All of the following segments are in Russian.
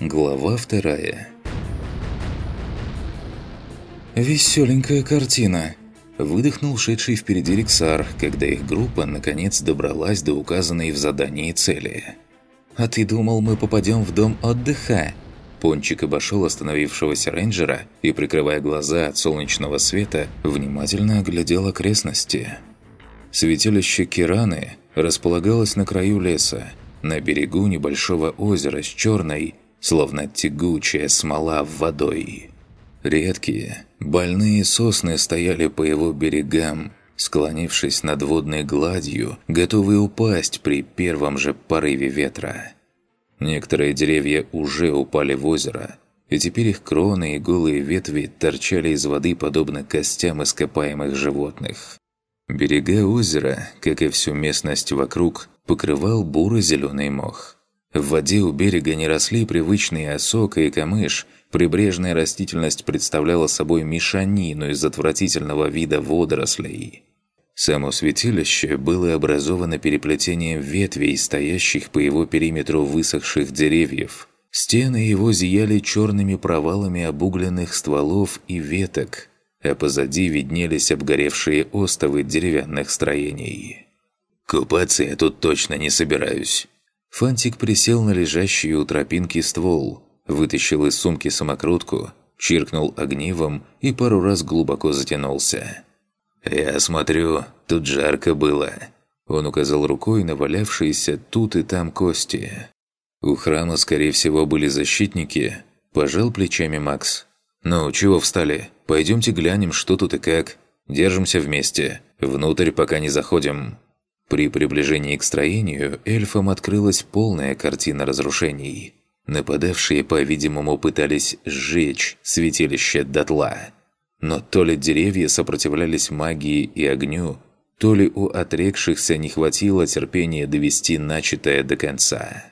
Глава вторая «Веселенькая картина!» Выдохнул шедший впереди Рексар, когда их группа наконец добралась до указанной в задании цели. «А ты думал, мы попадем в дом отдыха?» Пончик обошел остановившегося рейнджера и, прикрывая глаза от солнечного света, внимательно оглядел окрестности. Святилище Кираны располагалось на краю леса, на берегу небольшого озера с черной, словно тягучая смола в водой. Редкие, больные сосны стояли по его берегам, склонившись над водной гладью, готовые упасть при первом же порыве ветра. Некоторые деревья уже упали в озеро, и теперь их кроны и голые ветви торчали из воды подобно костям ископаемых животных. Берега озера, как и всю местность вокруг, покрывал буро-зеленый мох. В воде у берега не росли привычные осока и камыш, Прибрежная растительность представляла собой мешанину из отвратительного вида водорослей. Само святилище было образовано переплетением ветвей, стоящих по его периметру высохших деревьев. Стены его зияли черными провалами обугленных стволов и веток, а позади виднелись обгоревшие остовы деревянных строений. «Купаться я тут точно не собираюсь». Фантик присел на лежащий у тропинки ствол, вытащил из сумки самокрутку, чиркнул огнивом и пару раз глубоко затянулся. «Я смотрю, тут жарко было». Он указал рукой на валявшиеся тут и там кости. У храма, скорее всего, были защитники. Пожал плечами Макс. «Ну, чего встали? Пойдемте глянем, что тут и как. Держимся вместе. Внутрь пока не заходим». При приближении к строению эльфам открылась полная картина разрушений. Нападавшие, по-видимому, пытались сжечь святилище дотла. Но то ли деревья сопротивлялись магии и огню, то ли у отрекшихся не хватило терпения довести начатое до конца.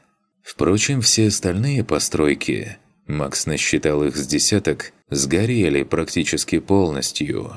Впрочем, все остальные постройки, Макс насчитал их с десяток, сгорели практически полностью.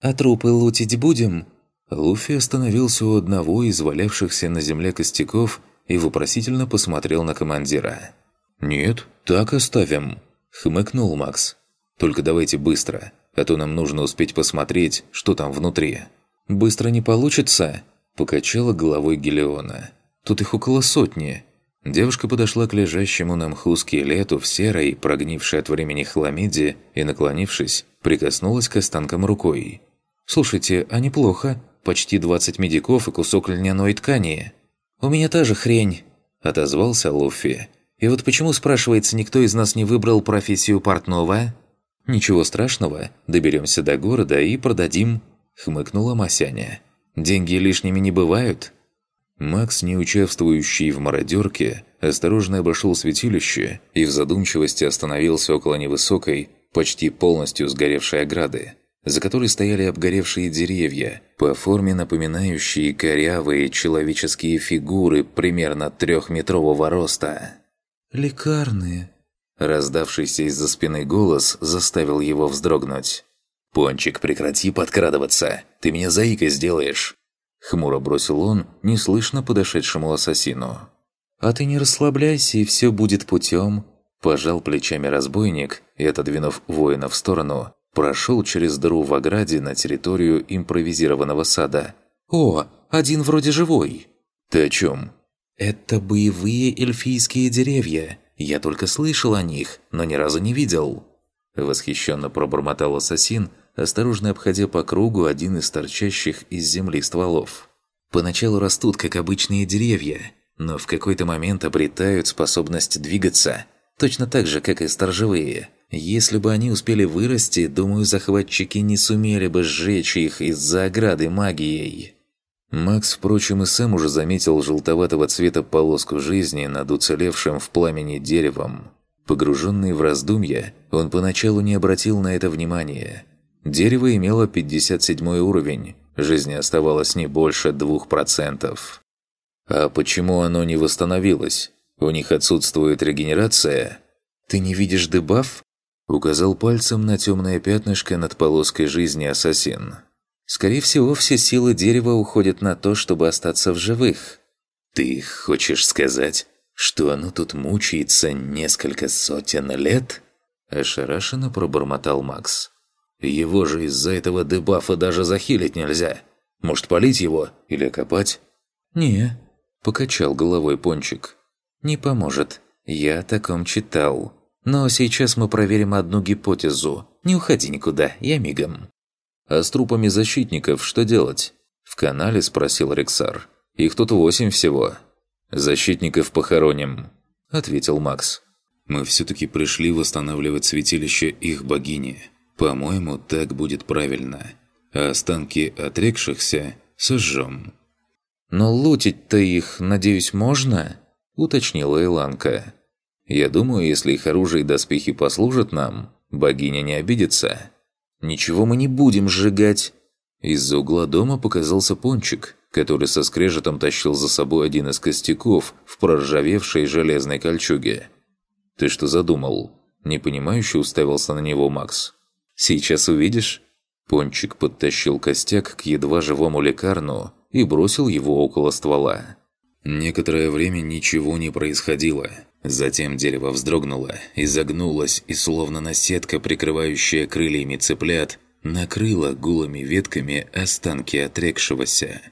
«А трупы лутить будем?» Луфи остановился у одного из валявшихся на земле костяков и вопросительно посмотрел на командира. «Нет, так оставим», – хмыкнул Макс. «Только давайте быстро, а то нам нужно успеть посмотреть, что там внутри». «Быстро не получится?» – покачала головой Гелиона. «Тут их около сотни». Девушка подошла к лежащему на мху скелету в серой, прогнившей от времени хламиде, и, наклонившись, прикоснулась к останкам рукой. «Слушайте, а неплохо. Почти 20 медиков и кусок льняной ткани». «У меня та же хрень», – отозвался Луффи. И вот почему, спрашивается, никто из нас не выбрал профессию портного? Ничего страшного, доберемся до города и продадим, хмыкнула Масяня. Деньги лишними не бывают. Макс, не участвующий в мародерке, осторожно обошел святилище и в задумчивости остановился около невысокой, почти полностью сгоревшей ограды, за которой стояли обгоревшие деревья, по форме напоминающие корявые человеческие фигуры примерно трехметрового роста. «Лекарные!» Раздавшийся из-за спины голос заставил его вздрогнуть. «Пончик, прекрати подкрадываться! Ты меня заикой сделаешь!» Хмуро бросил он, неслышно подошедшему ассасину. «А ты не расслабляйся, и все будет путем!» Пожал плечами разбойник и, отодвинув воина в сторону, прошел через дыру в ограде на территорию импровизированного сада. «О, один вроде живой!» «Ты о чем?» «Это боевые эльфийские деревья. Я только слышал о них, но ни разу не видел». Восхищенно пробормотал ассасин, осторожно обходя по кругу один из торчащих из земли стволов. «Поначалу растут, как обычные деревья, но в какой-то момент обретают способность двигаться, точно так же, как и сторожевые. Если бы они успели вырасти, думаю, захватчики не сумели бы сжечь их из-за ограды магией». Макс, впрочем, и сам уже заметил желтоватого цвета полоску жизни над уцелевшим в пламени деревом. Погруженный в раздумья, он поначалу не обратил на это внимания. Дерево имело 57 уровень, жизни оставалось не больше 2%. А почему оно не восстановилось? У них отсутствует регенерация? «Ты не видишь дебаф?» Указал пальцем на темное пятнышко над полоской жизни ассасин. Скорее всего, все силы дерева уходят на то, чтобы остаться в живых. Ты хочешь сказать, что оно тут мучается несколько сотен лет?» Ошарашенно пробормотал Макс. «Его же из-за этого дебафа даже захилить нельзя. Может, полить его или копать?» «Не», – покачал головой Пончик. «Не поможет. Я о таком читал. Но сейчас мы проверим одну гипотезу. Не уходи никуда, я мигом». «А с трупами защитников что делать?» В канале спросил Рексар. «Их тут восемь всего». «Защитников похороним», — ответил Макс. «Мы все-таки пришли восстанавливать святилище их богини. По-моему, так будет правильно. А останки отрекшихся сожжем». «Но лутить-то их, надеюсь, можно?» – уточнила Иланка. «Я думаю, если их оружие и доспехи послужат нам, богиня не обидится. Ничего мы не будем сжигать!» Из-за угла дома показался пончик, который со скрежетом тащил за собой один из костяков в проржавевшей железной кольчуге. «Ты что задумал?» Непонимающе уставился на него Макс. «Сейчас увидишь?» Пончик подтащил костяк к едва живому лекарну и бросил его около ствола. Некоторое время ничего не происходило. Затем дерево вздрогнуло, изогнулось и словно наседка, прикрывающая крыльями цыплят, накрыла голыми ветками останки отрекшегося.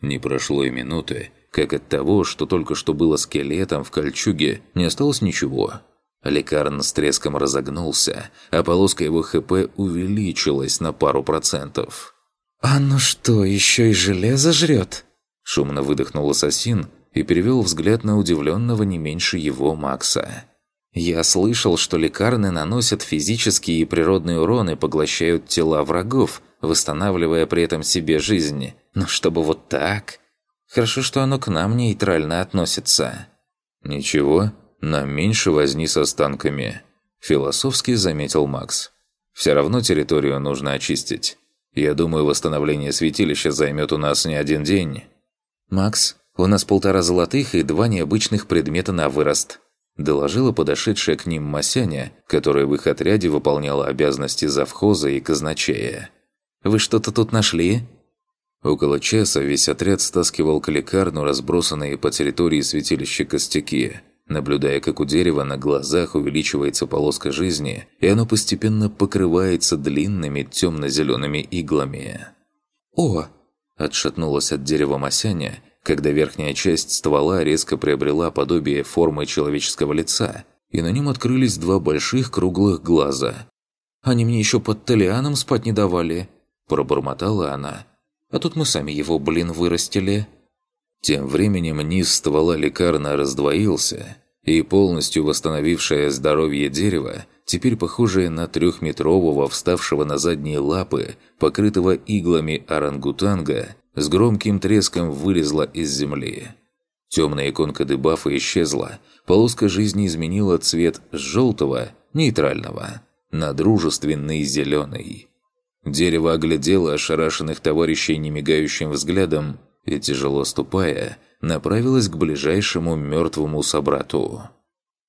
Не прошло и минуты, как от того, что только что было скелетом в кольчуге, не осталось ничего. Лекарн с треском разогнулся, а полоска его ХП увеличилась на пару процентов. «А ну что, еще и железо жрет?» Шумно выдохнул ассасин и перевел взгляд на удивленного не меньше его Макса. «Я слышал, что лекарны наносят физический и природный урон и поглощают тела врагов, восстанавливая при этом себе жизнь. Но чтобы вот так...» Хорошо, что оно к нам нейтрально относится. «Ничего, нам меньше возни с останками», – философски заметил Макс. «Все равно территорию нужно очистить. Я думаю, восстановление святилища займет у нас не один день». «Макс, у нас полтора золотых и два необычных предмета на вырост», доложила подошедшая к ним Масяня, которая в их отряде выполняла обязанности завхоза и казначея. «Вы что-то тут нашли?» Около часа весь отряд стаскивал к лекарну разбросанные по территории святилища костяки, наблюдая, как у дерева на глазах увеличивается полоска жизни, и оно постепенно покрывается длинными темно-зелеными иглами. «О, Отшатнулась от дерева Масяня, когда верхняя часть ствола резко приобрела подобие формы человеческого лица, и на нем открылись два больших круглых глаза. «Они мне еще под Толианом спать не давали», – пробормотала она. «А тут мы сами его, блин, вырастили». Тем временем низ ствола лекарно раздвоился, и полностью восстановившее здоровье дерево теперь похожее на трехметрового, вставшего на задние лапы, покрытого иглами орангутанга, с громким треском вылезла из земли. Темная иконка дебафа исчезла, полоска жизни изменила цвет с желтого, нейтрального, на дружественный зеленый. Дерево оглядело ошарашенных товарищей немигающим взглядом и, тяжело ступая, направилось к ближайшему мертвому собрату.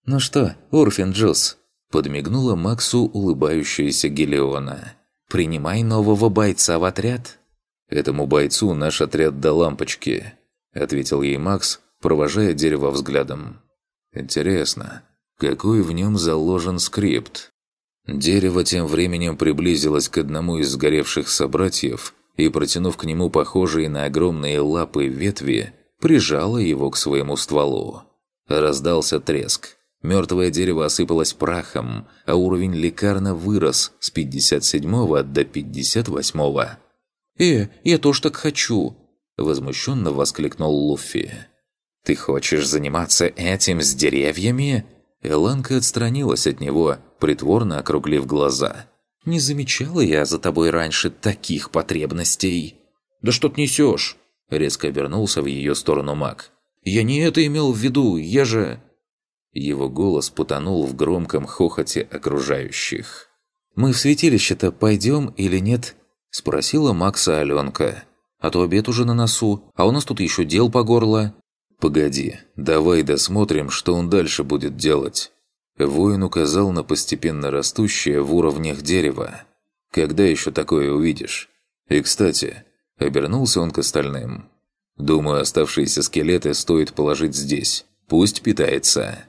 «Ну что, Урфин Джус, Подмигнула Максу улыбающаяся Гелиона. «Принимай нового бойца в отряд». «Этому бойцу наш отряд до лампочки», – ответил ей Макс, провожая дерево взглядом. «Интересно, какой в нем заложен скрипт?» Дерево тем временем приблизилось к одному из сгоревших собратьев и, протянув к нему похожие на огромные лапы ветви, прижало его к своему стволу. Раздался треск. Мертвое дерево осыпалось прахом, а уровень лекарна вырос с 57 до 58-го. «Э, я тоже так хочу!» – возмущенно воскликнул Луффи. «Ты хочешь заниматься этим с деревьями?» Эланка отстранилась от него, притворно округлив глаза. «Не замечала я за тобой раньше таких потребностей!» «Да что ты несешь?» – резко обернулся в ее сторону маг. «Я не это имел в виду, я же...» Его голос потонул в громком хохоте окружающих. «Мы в святилище-то пойдем или нет?» – спросила Макса Аленка. «А то обед уже на носу, а у нас тут еще дел по горло». «Погоди, давай досмотрим, что он дальше будет делать». Воин указал на постепенно растущее в уровнях дерево. «Когда еще такое увидишь?» «И, кстати, обернулся он к остальным. Думаю, оставшиеся скелеты стоит положить здесь. Пусть питается.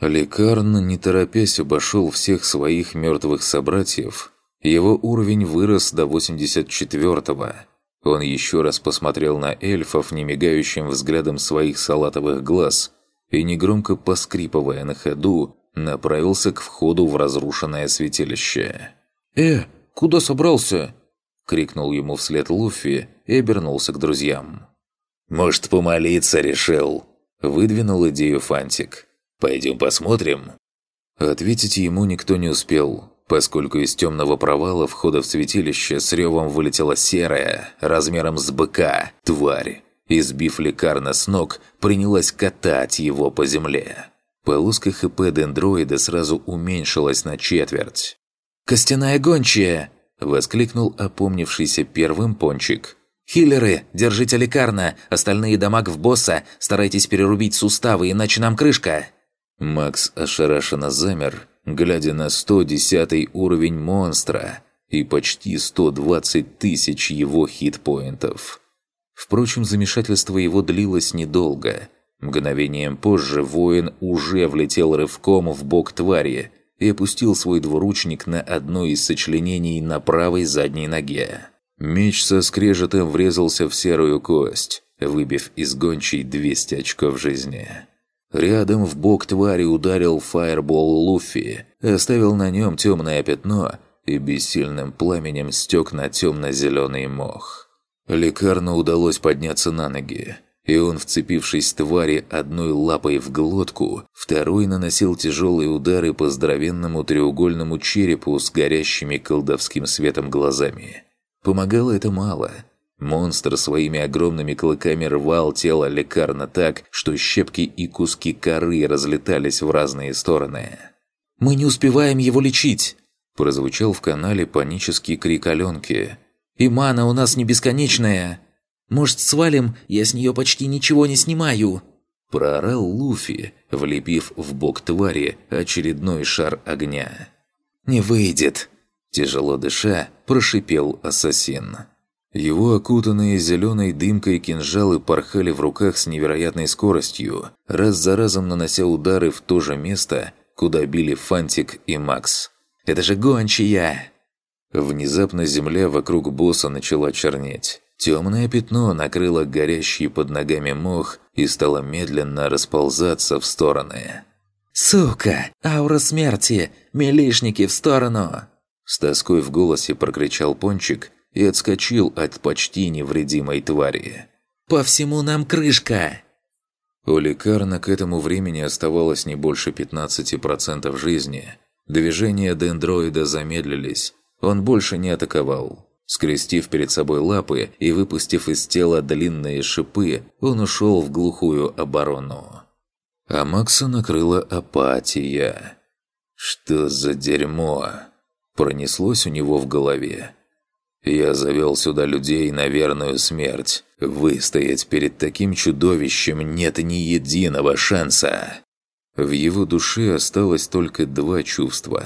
Лекарн, не торопясь, обошел всех своих мертвых собратьев. Его уровень вырос до 84-го. Он еще раз посмотрел на эльфов немигающим взглядом своих салатовых глаз и, негромко поскрипывая на ходу, направился к входу в разрушенное святилище. «Э, куда собрался?» – крикнул ему вслед Луффи и обернулся к друзьям. «Может, помолиться решил?» – выдвинул идею Фантик. «Пойдем посмотрим?» Ответить ему никто не успел, поскольку из темного провала входа в святилище с ревом вылетела серая, размером с быка, тварь. Избив лекарна с ног, принялась катать его по земле. Полоска ХП дендроида сразу уменьшилась на четверть. «Костяная гончая!» – воскликнул опомнившийся первым пончик. «Хиллеры, держите лекарна! Остальные дамаг в босса! Старайтесь перерубить суставы, иначе нам крышка!» Макс ошарашенно замер, глядя на 110 уровень монстра и почти 120 тысяч его хитпоинтов. Впрочем, замешательство его длилось недолго. Мгновением позже воин уже влетел рывком в бок твари и опустил свой двуручник на одно из сочленений на правой задней ноге. Меч со скрежетом врезался в серую кость, выбив из гончей 200 очков жизни. Рядом в бок твари ударил фаербол Луфи, оставил на нем темное пятно и бессильным пламенем стек на темно-зеленый мох. Лекарну удалось подняться на ноги, и он, вцепившись твари одной лапой в глотку, второй наносил тяжелые удары по здоровенному треугольному черепу с горящими колдовским светом глазами. Помогало это мало – Монстр своими огромными клыками рвал тело лекарна так, что щепки и куски коры разлетались в разные стороны. «Мы не успеваем его лечить!» Прозвучал в канале панический крик Аленки. «И мана у нас не бесконечная! Может, свалим? Я с нее почти ничего не снимаю!» Проорал Луфи, влепив в бок твари очередной шар огня. «Не выйдет!» Тяжело дыша, прошипел ассасин. Его окутанные зеленой дымкой кинжалы порхали в руках с невероятной скоростью, раз за разом нанося удары в то же место, куда били Фантик и Макс. «Это же гончая!» Внезапно земля вокруг босса начала чернеть. Темное пятно накрыло горящий под ногами мох и стало медленно расползаться в стороны. «Сука! Аура смерти! Милишники в сторону!» С тоской в голосе прокричал Пончик и отскочил от почти невредимой твари. «По всему нам крышка!» У лекарна к этому времени оставалось не больше 15% жизни. Движения дендроида замедлились. Он больше не атаковал. Скрестив перед собой лапы и выпустив из тела длинные шипы, он ушел в глухую оборону. А Макса накрыла апатия. «Что за дерьмо?» Пронеслось у него в голове. Я завел сюда людей на верную смерть. Выстоять перед таким чудовищем нет ни единого шанса. В его душе осталось только два чувства.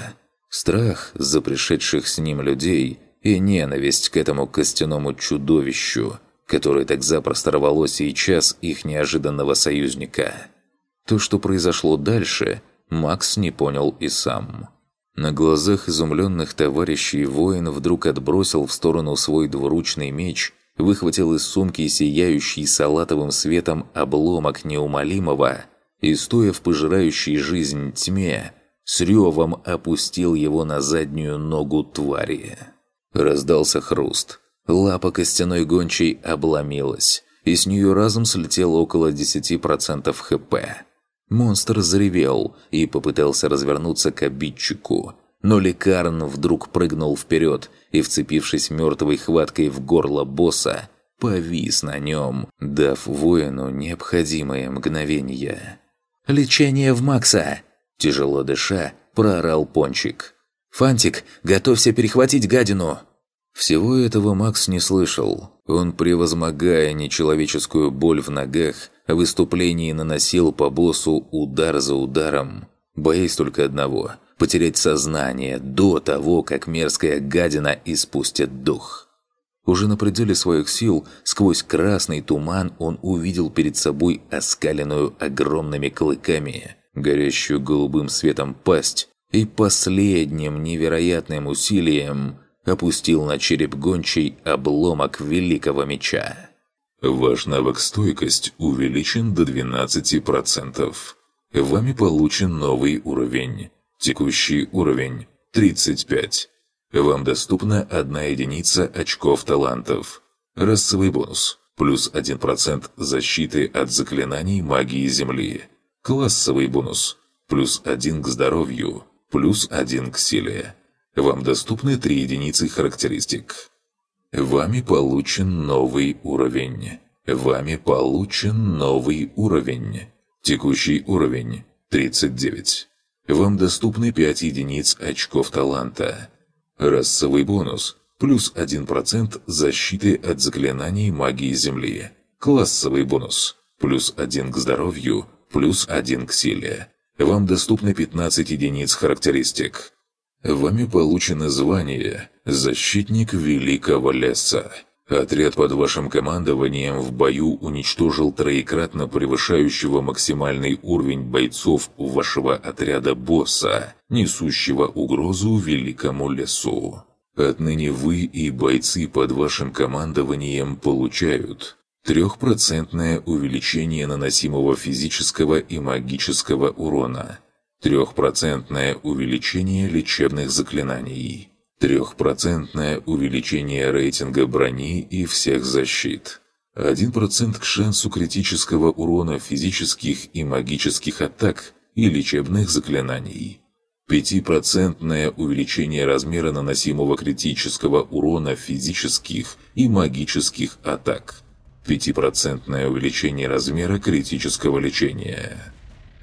Страх за пришедших с ним людей и ненависть к этому костяному чудовищу, которое так запросто рвало сейчас их неожиданного союзника. То, что произошло дальше, Макс не понял и сам. На глазах изумленных товарищей воин вдруг отбросил в сторону свой двуручный меч, выхватил из сумки сияющий салатовым светом обломок неумолимого и, стоя в пожирающей жизнь тьме, с ревом опустил его на заднюю ногу твари. Раздался хруст. Лапа костяной гончей обломилась, и с нее разом слетело около 10% хп. Монстр заревел и попытался развернуться к обидчику, но Лекарн вдруг прыгнул вперед и, вцепившись мертвой хваткой в горло босса, повис на нем, дав воину необходимое мгновение. «Лечение в Макса!» Тяжело дыша, проорал Пончик. «Фантик, готовься перехватить гадину!» Всего этого Макс не слышал. Он, превозмогая нечеловеческую боль в ногах, в выступлении наносил по боссу удар за ударом, боясь только одного – потерять сознание до того, как мерзкая гадина испустит дух. Уже на пределе своих сил, сквозь красный туман он увидел перед собой оскаленную огромными клыками, горящую голубым светом пасть, и последним невероятным усилием опустил на череп гончий обломок великого меча. Ваш навык стойкость увеличен до 12%. Вами получен новый уровень. Текущий уровень 35. Вам доступна одна единица очков талантов. Расовый бонус. Плюс 1% защиты от заклинаний магии Земли. Классовый бонус. Плюс 1 к здоровью. Плюс 1 к силе. Вам доступны 3 единицы характеристик. Вами получен новый уровень. Вами получен новый уровень. Текущий уровень 39. Вам доступны 5 единиц очков таланта. Расовый бонус. Плюс 1% защиты от заклинаний магии Земли. Классовый бонус. Плюс 1 к здоровью, плюс 1 к силе. Вам доступно 15 единиц характеристик. Вами получено звание «Защитник Великого Леса». Отряд под вашим командованием в бою уничтожил троекратно превышающего максимальный уровень бойцов вашего отряда босса, несущего угрозу великому лесу. Отныне вы и бойцы под вашим командованием получают трехпроцентное увеличение наносимого физического и магического урона, трехпроцентное увеличение лечебных заклинаний, Трехпроцентное увеличение рейтинга брони и всех защит. 1% к шансу критического урона физических и магических атак и лечебных заклинаний. 5% увеличение размера наносимого критического урона физических и магических атак. 5% увеличение размера критического лечения.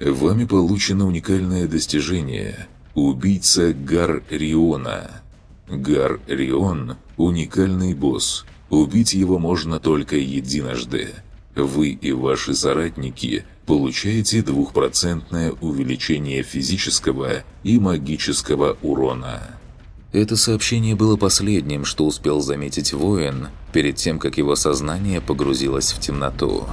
Вами получено уникальное достижение «Убийца Гар Риона». Гар Рион – уникальный босс. Убить его можно только единожды. Вы и ваши соратники получаете двухпроцентное увеличение физического и магического урона. Это сообщение было последним, что успел заметить воин, перед тем, как его сознание погрузилось в темноту.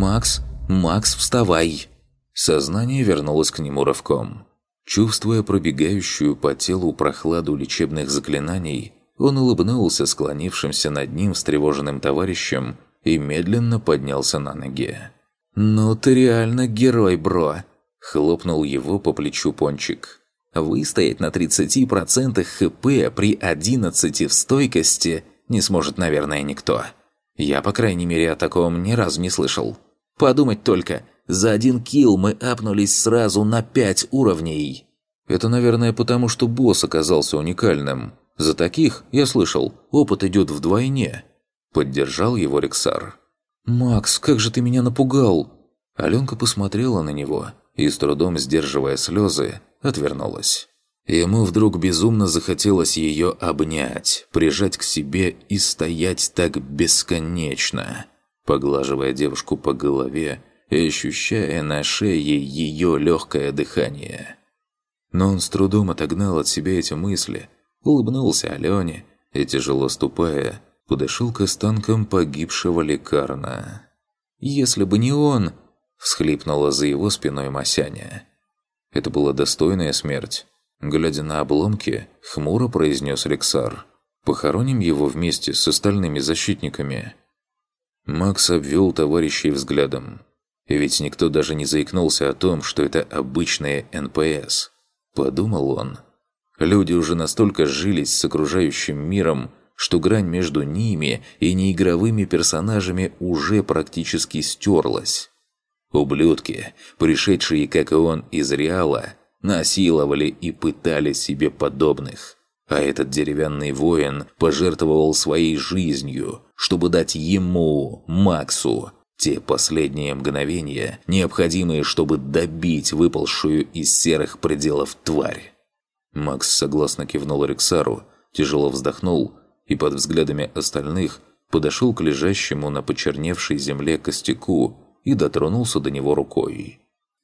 «Макс, Макс, вставай!» Сознание вернулось к нему рывком. Чувствуя пробегающую по телу прохладу лечебных заклинаний, он улыбнулся склонившимся над ним встревоженным товарищем и медленно поднялся на ноги. «Ну ты реально герой, бро!» – хлопнул его по плечу Пончик. «Выстоять на 30% ХП при 11 в стойкости не сможет, наверное, никто. Я, по крайней мере, о таком ни разу не слышал. Подумать только – за один килл мы апнулись сразу на пять уровней. Это, наверное, потому что босс оказался уникальным. За таких, я слышал, опыт идет вдвойне. Поддержал его Рексар. «Макс, как же ты меня напугал!» Аленка посмотрела на него и, с трудом сдерживая слезы, отвернулась. Ему вдруг безумно захотелось ее обнять, прижать к себе и стоять так бесконечно. Поглаживая девушку по голове, ощущая на шее ее легкое дыхание. Но он с трудом отогнал от себя эти мысли, улыбнулся Алене и, тяжело ступая, подошел к останкам погибшего лекарна. «Если бы не он!» – всхлипнула за его спиной Масяня. Это была достойная смерть. Глядя на обломки, хмуро произнес Рексар. «Похороним его вместе с остальными защитниками». Макс обвел товарищей взглядом. Ведь никто даже не заикнулся о том, что это обычные НПС. Подумал он. Люди уже настолько жились с окружающим миром, что грань между ними и неигровыми персонажами уже практически стерлась. Ублюдки, пришедшие, как и он, из Реала, насиловали и пытали себе подобных. А этот деревянный воин пожертвовал своей жизнью, чтобы дать ему, Максу, те последние мгновения, необходимые, чтобы добить выпалшую из серых пределов тварь. Макс согласно кивнул Рексару, тяжело вздохнул и под взглядами остальных подошел к лежащему на почерневшей земле костяку и дотронулся до него рукой.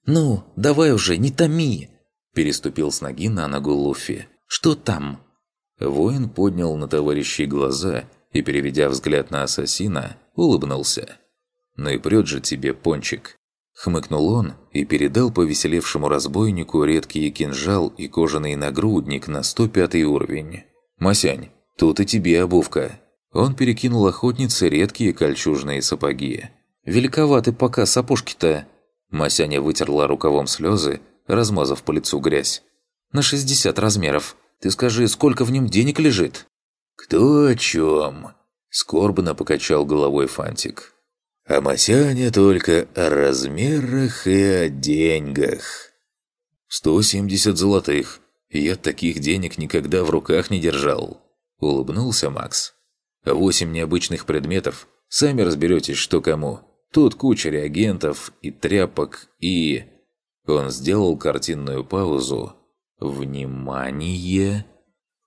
«Ну, давай уже, не томи!» Переступил с ноги на ногу Луфи, Что там?» Воин поднял на товарищей глаза и, переведя взгляд на ассасина, улыбнулся. «Ну и прет же тебе, пончик!» Хмыкнул он и передал повеселевшему разбойнику редкий кинжал и кожаный нагрудник на 105 уровень. «Масянь, тут и тебе обувка!» Он перекинул охотнице редкие кольчужные сапоги. «Великоваты пока сапожки-то!» Масяня вытерла рукавом слезы, размазав по лицу грязь. «На 60 размеров. Ты скажи, сколько в нем денег лежит?» «Кто о чем?» Скорбно покачал головой Фантик. «А Масяня только о размерах и о деньгах». «Сто семьдесят золотых. Я таких денег никогда в руках не держал», — улыбнулся Макс. «Восемь необычных предметов. Сами разберетесь, что кому. Тут куча реагентов и тряпок, и...» Он сделал картинную паузу. «Внимание!»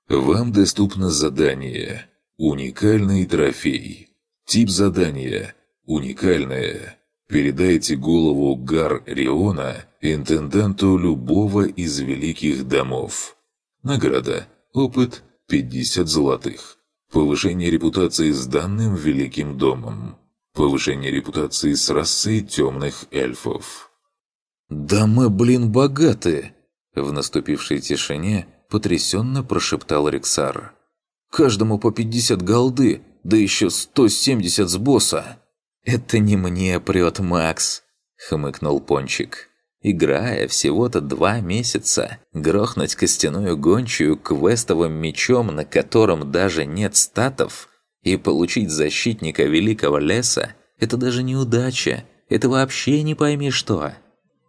Вам доступно задание «Уникальный трофей». Тип задания «Уникальное». Передайте голову Гар Риона интенданту любого из великих домов. Награда. Опыт 50 золотых. Повышение репутации с данным великим домом. Повышение репутации с расой темных эльфов. «Да мы, блин, богаты!» В наступившей тишине потрясенно прошептал Рексар. «Каждому по 50 голды, да еще 170 с босса!» «Это не мне прет, Макс!» — хмыкнул Пончик. Играя всего-то два месяца, грохнуть костяную гончую квестовым мечом, на котором даже нет статов, и получить защитника Великого Леса – это даже неудача, это вообще не пойми что.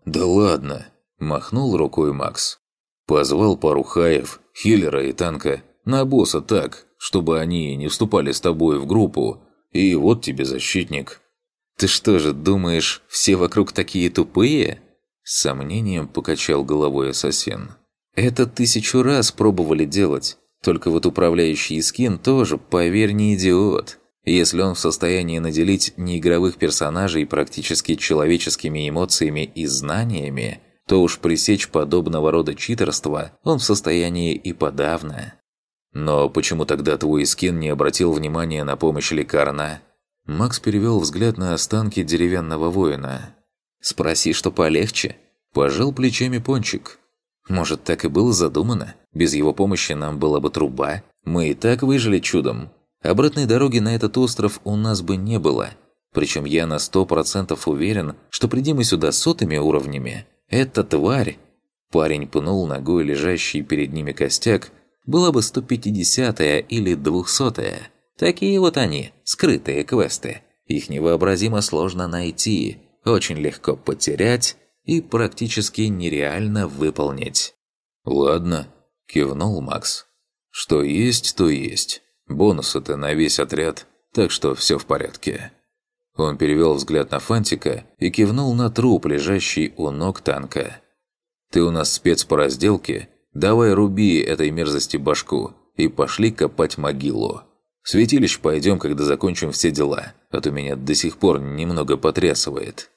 «Да ладно!» – махнул рукой Макс. Позвал пару хаев, хиллера и танка на босса так, чтобы они не вступали с тобой в группу, и вот тебе защитник. «Ты что же, думаешь, все вокруг такие тупые?» С сомнением покачал головой ассасин. «Это тысячу раз пробовали делать. Только вот управляющий скин тоже, поверь, не идиот. Если он в состоянии наделить неигровых персонажей практически человеческими эмоциями и знаниями, то уж пресечь подобного рода читерства он в состоянии и подавно. Но почему тогда твой скин не обратил внимания на помощь лекарна? Макс перевел взгляд на останки деревянного воина. «Спроси, что полегче». Пожал плечами пончик. Может, так и было задумано? Без его помощи нам была бы труба. Мы и так выжили чудом. Обратной дороги на этот остров у нас бы не было. Причем я на сто процентов уверен, что приди мы сюда сотыми уровнями. Эта тварь... Парень пнул ногой лежащий перед ними костяк, была бы 150-я или 200-я. Такие вот они, скрытые квесты. Их невообразимо сложно найти, очень легко потерять и практически нереально выполнить. «Ладно», – кивнул Макс. «Что есть, то есть. Бонусы-то на весь отряд, так что все в порядке». Он перевел взгляд на Фантика и кивнул на труп, лежащий у ног танка. «Ты у нас спец по разделке? Давай руби этой мерзости башку и пошли копать могилу. В святилище пойдем, когда закончим все дела, а то меня до сих пор немного потрясывает».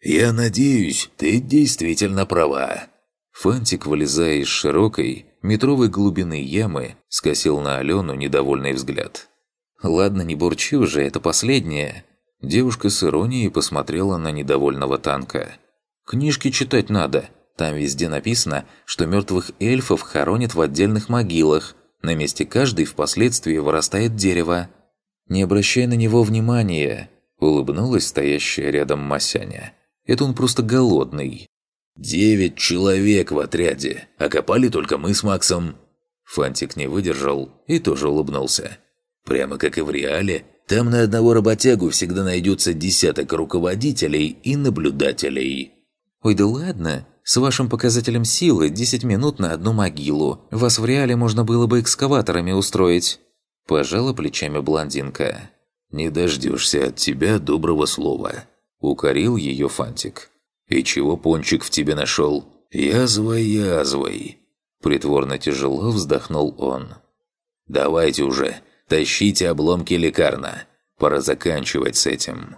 «Я надеюсь, ты действительно права». Фантик, вылезая из широкой, метровой глубины ямы, скосил на Алену недовольный взгляд. «Ладно, не бурчи уже, это последнее». Девушка с иронией посмотрела на недовольного танка. «Книжки читать надо. Там везде написано, что мертвых эльфов хоронят в отдельных могилах. На месте каждой впоследствии вырастает дерево. Не обращай на него внимания», – улыбнулась стоящая рядом Масяня. Это он просто голодный. «Девять человек в отряде, а копали только мы с Максом». Фантик не выдержал и тоже улыбнулся. «Прямо как и в реале, там на одного работягу всегда найдется десяток руководителей и наблюдателей». «Ой, да ладно, с вашим показателем силы 10 минут на одну могилу. Вас в реале можно было бы экскаваторами устроить». Пожала плечами блондинка. «Не дождешься от тебя доброго слова», Укорил ее Фантик. «И чего Пончик в тебе нашел? Язвой, язвой!» Притворно тяжело вздохнул он. «Давайте уже, тащите обломки лекарна. Пора заканчивать с этим».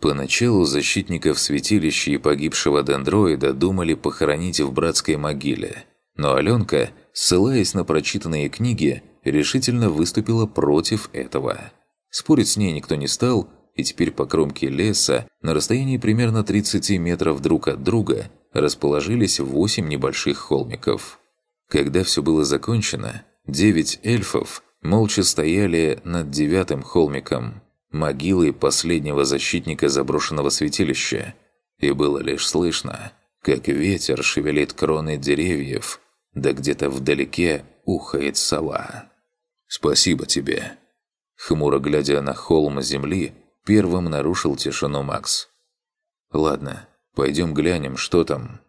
Поначалу защитников святилища и погибшего дендроида думали похоронить в братской могиле. Но Аленка, ссылаясь на прочитанные книги, решительно выступила против этого. Спорить с ней никто не стал, и теперь по кромке леса, на расстоянии примерно 30 метров друг от друга, расположились восемь небольших холмиков. Когда все было закончено, девять эльфов молча стояли над девятым холмиком, могилой последнего защитника заброшенного святилища, и было лишь слышно, как ветер шевелит кроны деревьев, да где-то вдалеке ухает сова. «Спасибо тебе!» Хмуро глядя на холм земли, первым нарушил тишину Макс. «Ладно, пойдем глянем, что там».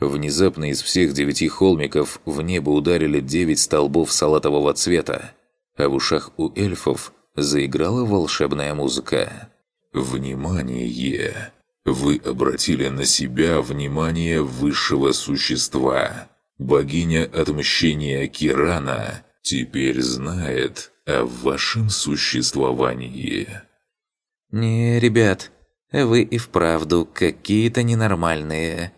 Внезапно из всех девяти холмиков в небо ударили девять столбов салатового цвета, а в ушах у эльфов заиграла волшебная музыка. «Внимание! Вы обратили на себя внимание высшего существа. Богиня отмщения Кирана теперь знает о вашем существовании». «Не, ребят, вы и вправду какие-то ненормальные»,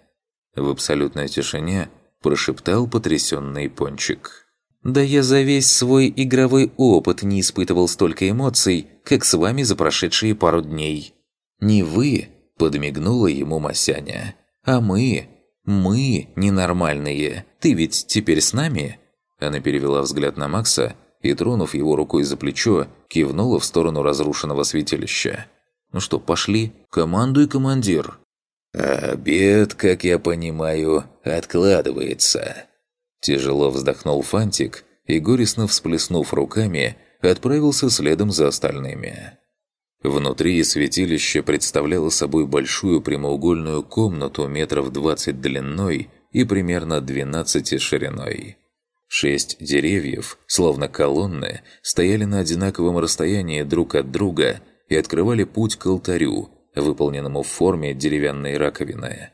в абсолютной тишине прошептал потрясенный Пончик. «Да я за весь свой игровой опыт не испытывал столько эмоций, как с вами за прошедшие пару дней». «Не вы», – подмигнула ему Масяня, – «а мы, мы ненормальные. Ты ведь теперь с нами?» Она перевела взгляд на Макса и, тронув его рукой за плечо, кивнула в сторону разрушенного святилища. «Ну что, пошли? Командуй, командир!» «Обед, как я понимаю, откладывается». Тяжело вздохнул Фантик и, горестно всплеснув руками, отправился следом за остальными. Внутри святилище представляло собой большую прямоугольную комнату метров 20 длиной и примерно 12 шириной. Шесть деревьев, словно колонны, стояли на одинаковом расстоянии друг от друга и открывали путь к алтарю, выполненному в форме деревянной раковины.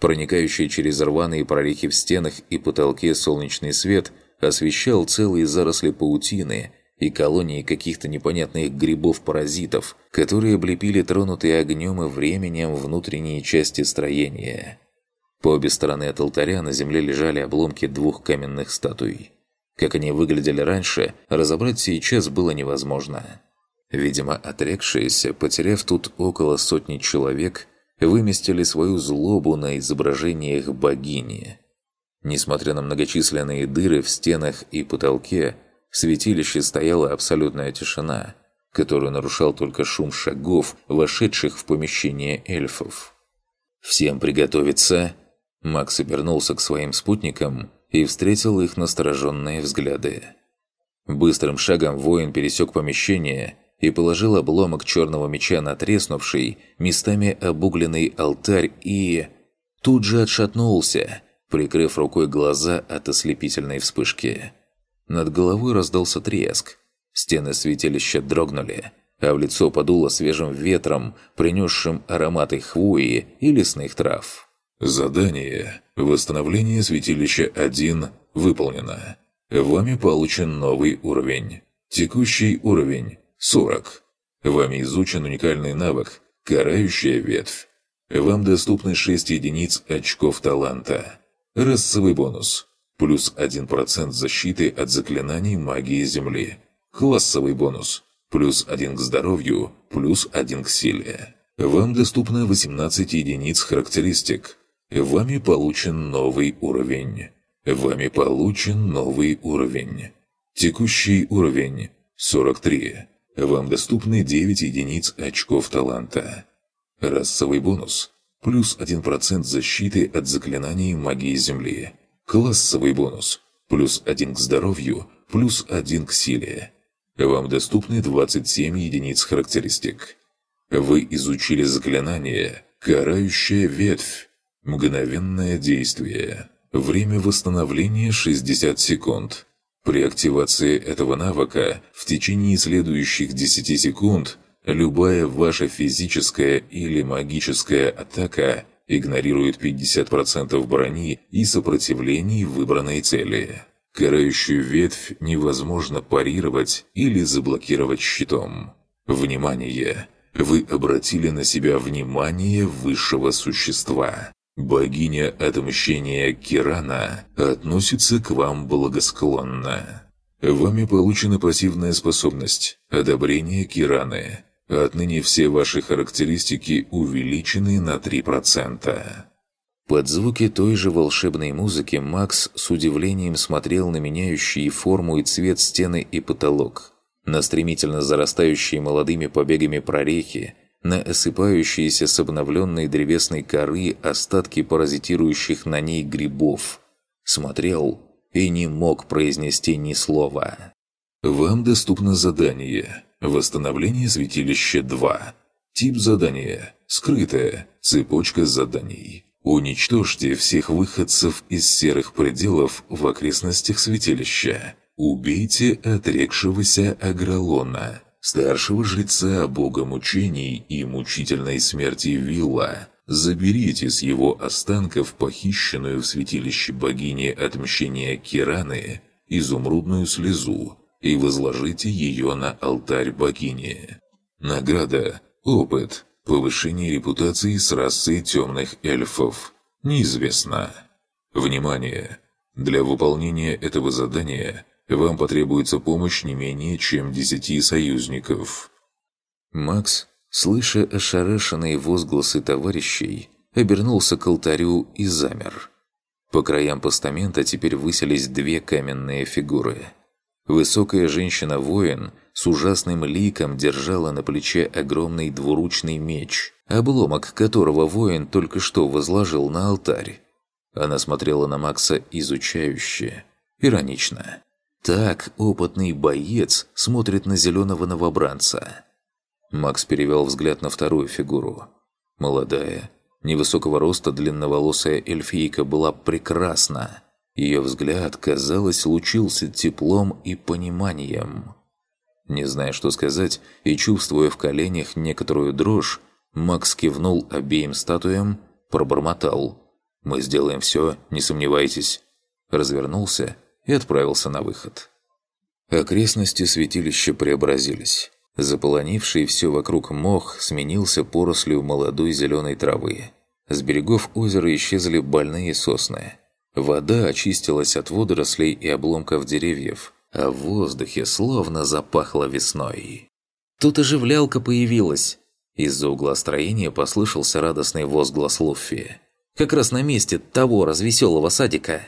Проникающий через рваные прорехи в стенах и потолке солнечный свет освещал целые заросли паутины и колонии каких-то непонятных грибов-паразитов, которые облепили тронутые огнем и временем внутренние части строения. По обе стороны от алтаря на земле лежали обломки двух каменных статуй. Как они выглядели раньше, разобрать сейчас было невозможно. Видимо, отрекшиеся, потеряв тут около сотни человек, выместили свою злобу на изображениях богини. Несмотря на многочисленные дыры в стенах и потолке, в святилище стояла абсолютная тишина, которую нарушал только шум шагов, вошедших в помещение эльфов. «Всем приготовиться!» Макс обернулся к своим спутникам и встретил их настороженные взгляды. Быстрым шагом воин пересек помещение – и положил обломок черного меча на треснувший, местами обугленный алтарь и... Тут же отшатнулся, прикрыв рукой глаза от ослепительной вспышки. Над головой раздался треск. Стены святилища дрогнули, а в лицо подуло свежим ветром, принесшим ароматы хвои и лесных трав. Задание «Восстановление святилища 1» выполнено. Вами получен новый уровень. Текущий уровень 40. Вами изучен уникальный навык «Карающая ветвь». Вам доступны 6 единиц очков таланта. Расовый бонус. Плюс 1% защиты от заклинаний магии Земли. Классовый бонус. Плюс 1 к здоровью, плюс 1 к силе. Вам доступно 18 единиц характеристик. Вами получен новый уровень. Вами получен новый уровень. Текущий уровень 43. Вам доступны 9 единиц очков таланта. Расовый бонус. Плюс 1% защиты от заклинаний магии Земли. Классовый бонус. Плюс 1 к здоровью, плюс 1 к силе. Вам доступны 27 единиц характеристик. Вы изучили заклинание «Карающая ветвь». Мгновенное действие. Время восстановления 60 секунд. При активации этого навыка в течение следующих 10 секунд любая ваша физическая или магическая атака игнорирует 50% брони и сопротивлений выбранной цели. Карающую ветвь невозможно парировать или заблокировать щитом. Внимание! Вы обратили на себя внимание высшего существа. Богиня отмщения Кирана относится к вам благосклонно. Вами получена пассивная способность – одобрение Кираны. Отныне все ваши характеристики увеличены на 3%. Под звуки той же волшебной музыки Макс с удивлением смотрел на меняющие форму и цвет стены и потолок, на стремительно зарастающие молодыми побегами прорехи, на осыпающиеся с обновленной древесной коры остатки паразитирующих на ней грибов. Смотрел и не мог произнести ни слова. Вам доступно задание «Восстановление святилища 2». Тип задания «Скрытая. Цепочка заданий». Уничтожьте всех выходцев из серых пределов в окрестностях святилища. Убейте отрекшегося Агролона, старшего жреца бога мучений и мучительной смерти Вилла. Заберите с его останков похищенную в святилище богини отмщения Кираны изумрудную слезу и возложите ее на алтарь богини. Награда – опыт, повышение репутации с расой темных эльфов. Неизвестно. Внимание! Для выполнения этого задания вам потребуется помощь не менее чем десяти союзников. Макс слыша ошарашенные возгласы товарищей, обернулся к алтарю и замер. По краям постамента теперь высились две каменные фигуры. Высокая женщина-воин с ужасным ликом держала на плече огромный двуручный меч, обломок которого воин только что возложил на алтарь. Она смотрела на Макса изучающе, иронично. Так опытный боец смотрит на зеленого новобранца – Макс перевел взгляд на вторую фигуру. Молодая, невысокого роста длинноволосая эльфийка была прекрасна. Ее взгляд, казалось, лучился теплом и пониманием. Не зная, что сказать, и чувствуя в коленях некоторую дрожь, Макс кивнул обеим статуям, пробормотал. «Мы сделаем все, не сомневайтесь». Развернулся и отправился на выход. Окрестности святилища преобразились. Заполонивший все вокруг мох сменился порослью молодой зеленой травы. С берегов озера исчезли больные сосны. Вода очистилась от водорослей и обломков деревьев, а в воздухе словно запахло весной. Тут оживлялка появилась. Из-за угла строения послышался радостный возглас Луффи. «Как раз на месте того развеселого садика!»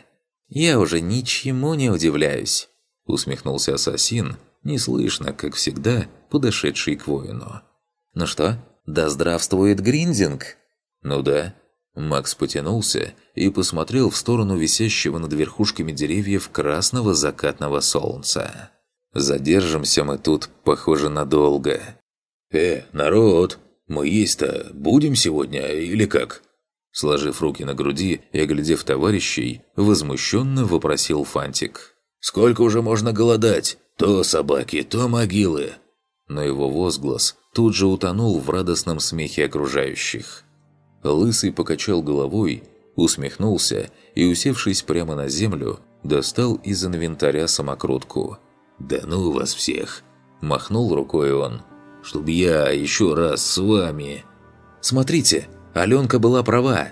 «Я уже ничему не удивляюсь», — усмехнулся ассасин, неслышно, как всегда, подошедший к воину. «Ну что, да здравствует Гриндинг?» «Ну да». Макс потянулся и посмотрел в сторону висящего над верхушками деревьев красного закатного солнца. «Задержимся мы тут, похоже, надолго». «Э, народ, мы есть-то будем сегодня или как?» Сложив руки на груди и оглядев товарищей, возмущенно вопросил Фантик. «Сколько уже можно голодать? То собаки, то могилы но его возглас тут же утонул в радостном смехе окружающих. Лысый покачал головой, усмехнулся и, усевшись прямо на землю, достал из инвентаря самокрутку. «Да ну вас всех!» – махнул рукой он. «Чтоб я еще раз с вами...» «Смотрите, Аленка была права!»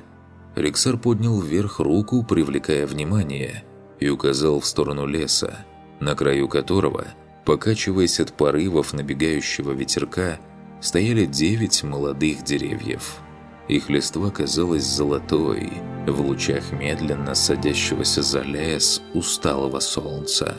Рексар поднял вверх руку, привлекая внимание, и указал в сторону леса, на краю которого – Покачиваясь от порывов набегающего ветерка, стояли девять молодых деревьев. Их листва казалась золотой в лучах медленно садящегося за лес усталого солнца.